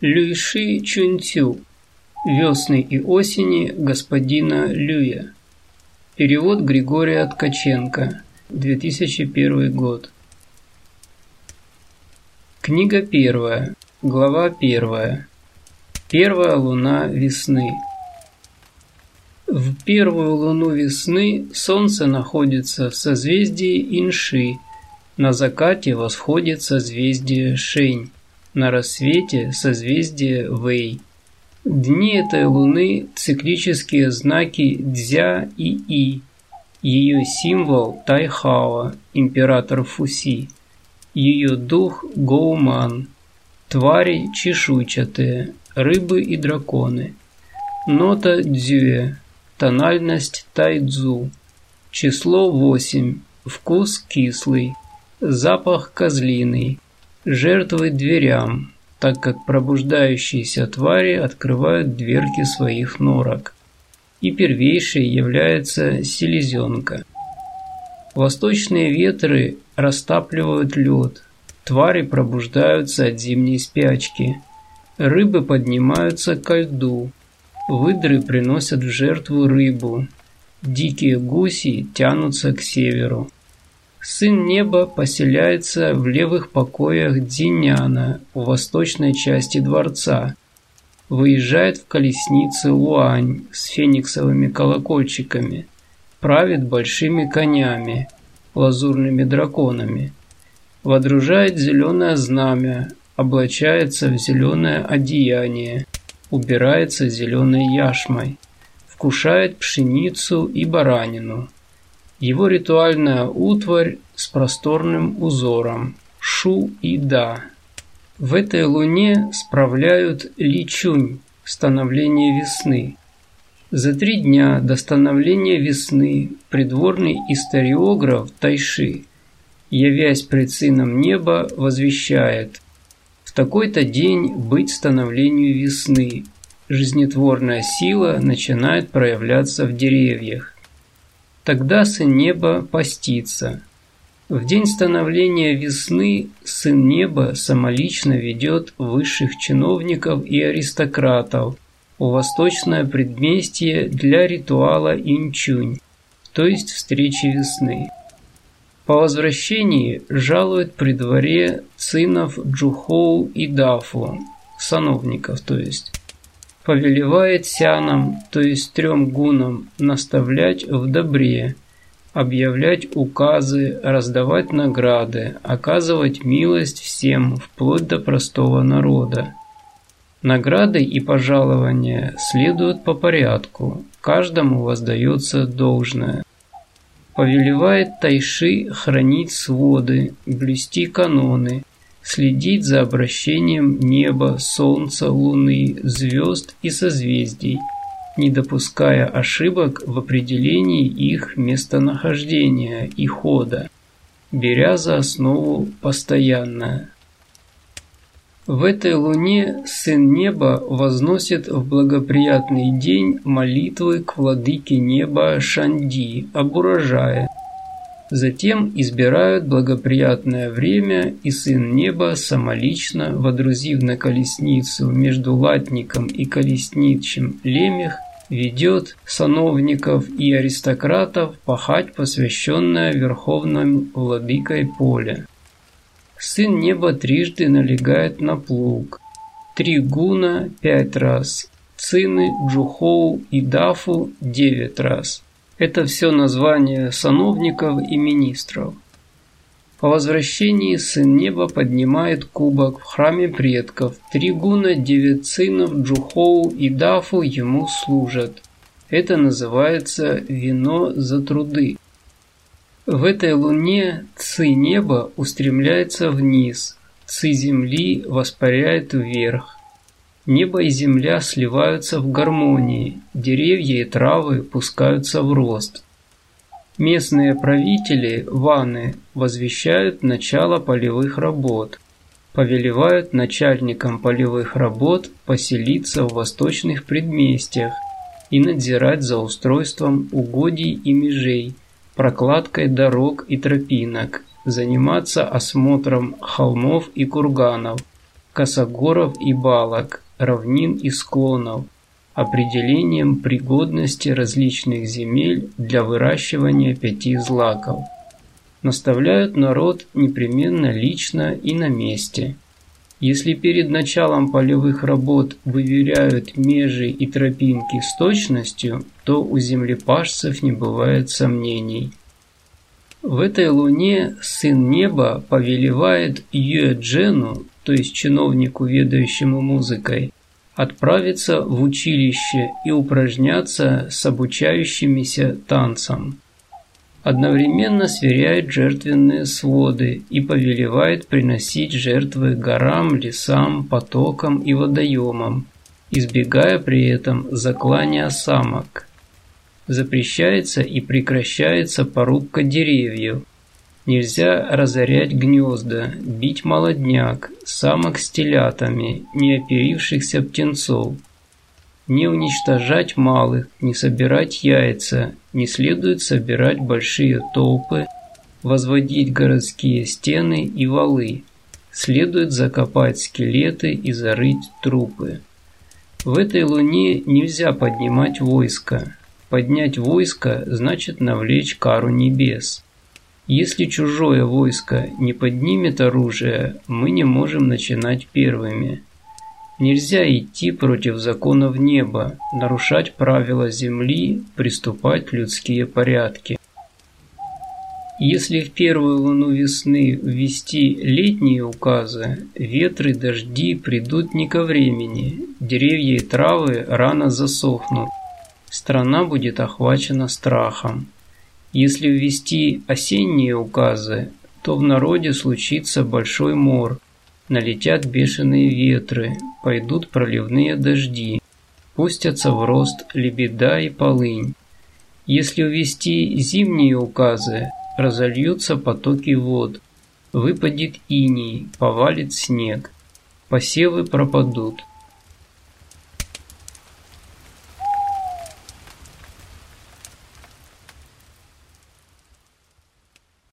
Люйши Чунцю. Весны и осени господина Люя. Перевод Григория Ткаченко. 2001 год. Книга первая. Глава первая. Первая луна весны. В первую луну весны Солнце находится в созвездии Инши. На закате восходит созвездие Шень на рассвете созвездие Вэй. Дни этой луны – циклические знаки Дзя и И. Ее символ – Тайхао, император Фуси. Ее дух – Гоуман. Твари чешуйчатые, рыбы и драконы. Нота Дзюэ, тональность Тайцзу. Число 8, вкус кислый, запах козлиный жертвы дверям, так как пробуждающиеся твари открывают дверки своих норок. И первейшей является селезенка. Восточные ветры растапливают лед, твари пробуждаются от зимней спячки, рыбы поднимаются ко льду, выдры приносят в жертву рыбу, дикие гуси тянутся к северу. Сын неба поселяется в левых покоях Дзиняна у восточной части дворца. Выезжает в колеснице Луань с фениксовыми колокольчиками. Правит большими конями, лазурными драконами. Водружает зеленое знамя, облачается в зеленое одеяние, убирается зеленой яшмой, вкушает пшеницу и баранину его ритуальная утварь с просторным узором Шу и Да. В этой луне справляют Личунь, становление весны. За три дня до становления весны придворный историограф Тайши, явясь пред сыном неба, возвещает «В такой-то день быть становлению весны, жизнетворная сила начинает проявляться в деревьях, Тогда сын неба постится. В день становления весны сын неба самолично ведет высших чиновников и аристократов у восточное предместье для ритуала инчунь, то есть встречи весны. По возвращении жалует при дворе сынов Джухоу и Дафу, сановников то есть повелевает сянам, то есть трем гунам, наставлять в добре, объявлять указы, раздавать награды, оказывать милость всем, вплоть до простого народа. Награды и пожалования следуют по порядку, каждому воздается должное. Повелевает Тайши хранить своды, блюсти каноны, следить за обращением неба, солнца, луны, звезд и созвездий, не допуская ошибок в определении их местонахождения и хода, беря за основу постоянное. В этой луне Сын Неба возносит в благоприятный день молитвы к владыке неба Шанди об урожае, Затем избирают благоприятное время, и Сын Неба самолично, водрузив на колесницу между латником и колесничим лемех, ведет сановников и аристократов пахать посвященное Верховным Владыкой поле. Сын Неба трижды налегает на плуг. Три гуна пять раз, цины, джухоу и дафу девять раз – это все названия сановников и министров. По возвращении Сын Неба поднимает кубок в храме предков. Три гуна, девять сынов, Джухоу и Дафу ему служат. Это называется вино за труды. В этой луне Ци неба устремляется вниз, Ци земли воспаряет вверх. Небо и земля сливаются в гармонии, деревья и травы пускаются в рост. Местные правители, ваны, возвещают начало полевых работ, повелевают начальникам полевых работ поселиться в восточных предместьях и надзирать за устройством угодий и межей, прокладкой дорог и тропинок, заниматься осмотром холмов и курганов, косогоров и балок, равнин и склонов, определением пригодности различных земель для выращивания пяти злаков. Наставляют народ непременно лично и на месте. Если перед началом полевых работ выверяют межи и тропинки с точностью, то у землепашцев не бывает сомнений. В этой луне сын неба повелевает Юэджену, то есть чиновнику, ведающему музыкой, отправиться в училище и упражняться с обучающимися танцам. Одновременно сверяет жертвенные своды и повелевает приносить жертвы горам, лесам, потокам и водоемам, избегая при этом заклания самок. Запрещается и прекращается порубка деревьев, Нельзя разорять гнезда, бить молодняк, самок с телятами, не оперившихся птенцов. Не уничтожать малых, не собирать яйца, не следует собирать большие толпы, возводить городские стены и валы. Следует закопать скелеты и зарыть трупы. В этой луне нельзя поднимать войско. Поднять войско значит навлечь кару небес. Если чужое войско не поднимет оружие, мы не можем начинать первыми. Нельзя идти против законов неба, нарушать правила земли, приступать людские порядки. Если в первую луну весны ввести летние указы, ветры, дожди придут не ко времени, деревья и травы рано засохнут, страна будет охвачена страхом. Если ввести осенние указы, то в народе случится большой мор, налетят бешеные ветры, пойдут проливные дожди, пустятся в рост лебеда и полынь. Если ввести зимние указы, разольются потоки вод, выпадет иней, повалит снег, посевы пропадут,